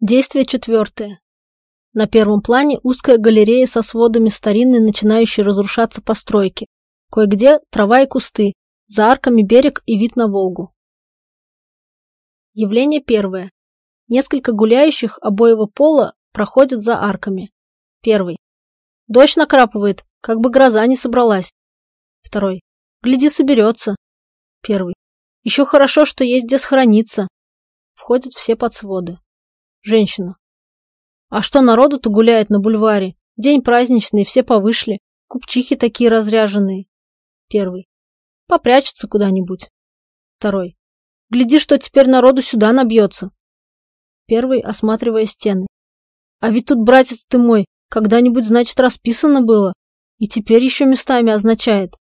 Действие четвертое. На первом плане узкая галерея со сводами старинной, начинающей разрушаться постройки. Кое-где трава и кусты, за арками берег и вид на Волгу. Явление первое. Несколько гуляющих обоего пола проходят за арками. Первый. Дождь накрапывает, как бы гроза не собралась. Второй. Гляди, соберется. Первый. Еще хорошо, что есть где схорониться. Входят все под своды. Женщина. А что народу-то гуляет на бульваре? День праздничный, все повышли. Купчихи такие разряженные. Первый. Попрячутся куда-нибудь. Второй. Гляди, что теперь народу сюда набьется. Первый, осматривая стены. А ведь тут, братец ты мой, когда-нибудь, значит, расписано было. И теперь еще местами означает.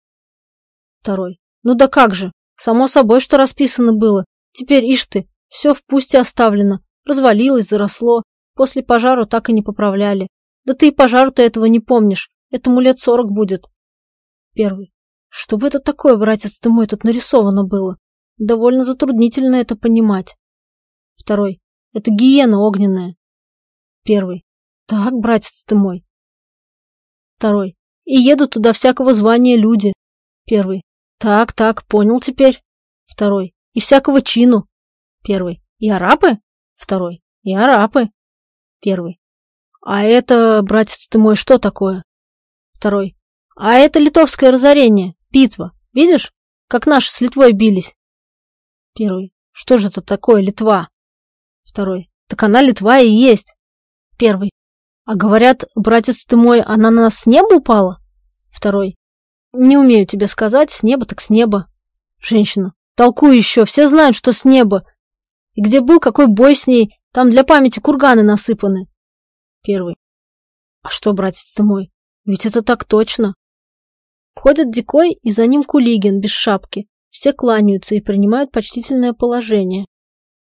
Второй. Ну да как же, само собой, что расписано было. Теперь, ишь ты, все в пусте оставлено. Развалилось, заросло. После пожара так и не поправляли. Да ты и пожару-то этого не помнишь. Этому лет сорок будет. Первый. Что бы это такое, братец ты мой, тут нарисовано было? Довольно затруднительно это понимать. Второй. Это гиена огненная. Первый. Так, братец ты мой. Второй. И едут туда всякого звания люди. Первый. Так, так, понял теперь. Второй. И всякого чину. Первый. И арапы? Второй. И арапы. Первый. А это, братец ты мой, что такое? Второй. А это литовское разорение, битва. Видишь, как наши с Литвой бились? Первый. Что же это такое Литва? Второй. Так она Литва и есть. Первый. А говорят, братец ты мой, она на нас с неба упала? Второй. Не умею тебе сказать, с неба так с неба. Женщина. Толкуй еще, все знают, что с неба. И где был, какой бой с ней, там для памяти курганы насыпаны. Первый. А что, братец ты мой, ведь это так точно. Входит Дикой, и за ним Кулигин, без шапки. Все кланяются и принимают почтительное положение.